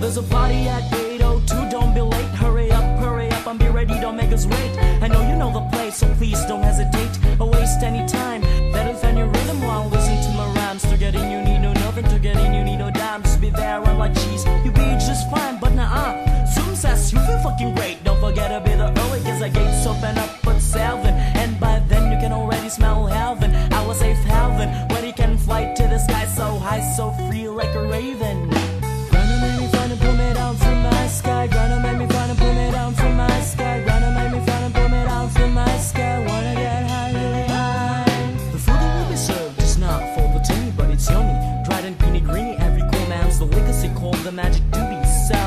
There's a party at 802, don't be late. Hurry up, hurry up, and be ready, don't make us wait. I know you magic doobie. So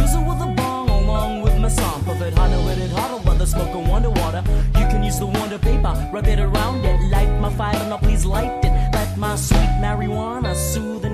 use it with a bong along with my song. Puff it harder it harder, let the smoke go underwater. You can use the wonder paper, wrap it around it. Light my fire, now please light it. Let my sweet marijuana soothe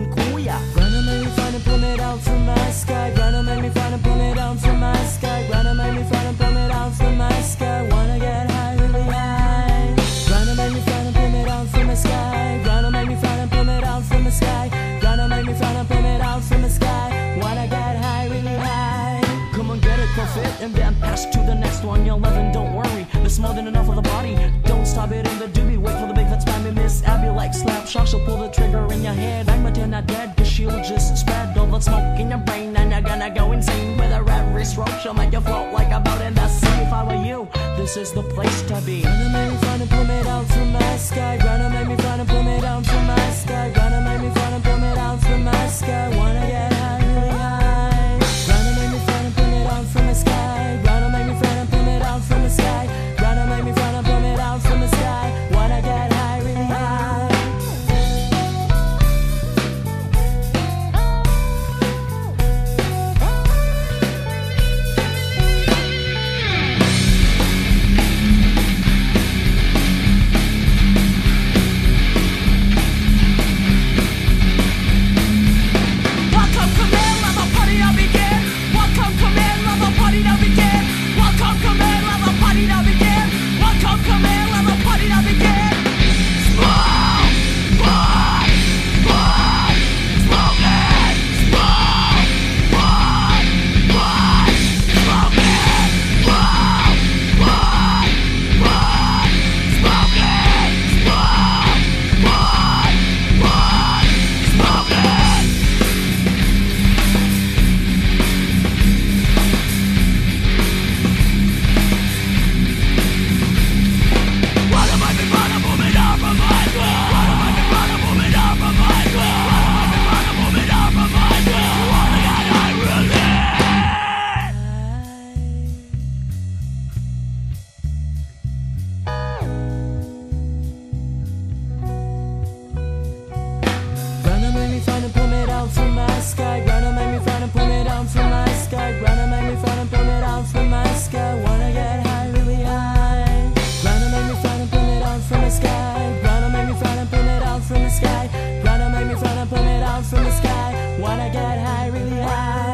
to the next one. You're loving, don't worry. There's more than enough of the body. Don't stop it in the doobie. Wait for the big fat spam me miss Abby like slap shock. She'll pull the trigger in your head. I'm a not dead, cause she'll just spread all the smoke in your brain. And you're gonna go insane with a red wrist rope. She'll make you float like a boat in the sea. If I were you, this is the place to be. Pull from Wanna get high, really high.